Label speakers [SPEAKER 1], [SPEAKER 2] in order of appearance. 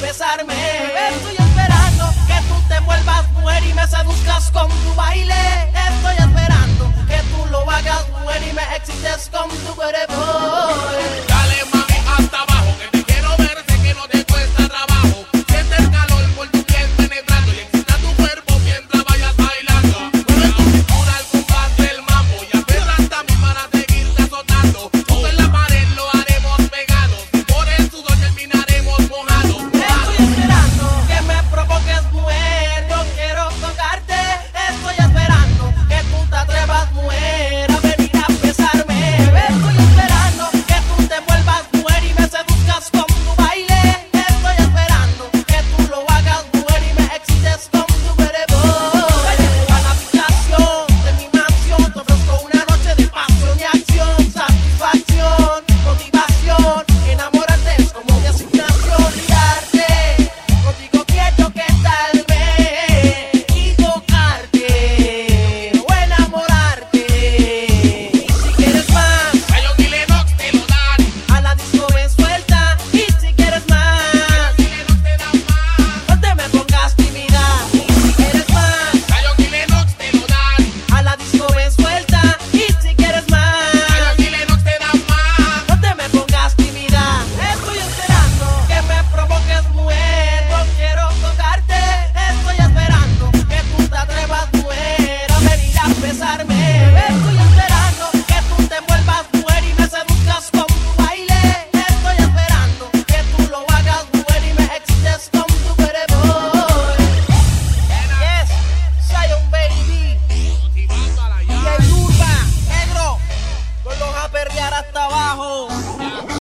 [SPEAKER 1] besarme. Estoy esperando que tú te vuelvas mujer y me seduzcas con tu baile. Estoy esperando que tú lo hagas mujer y me excites con tu cuerpo.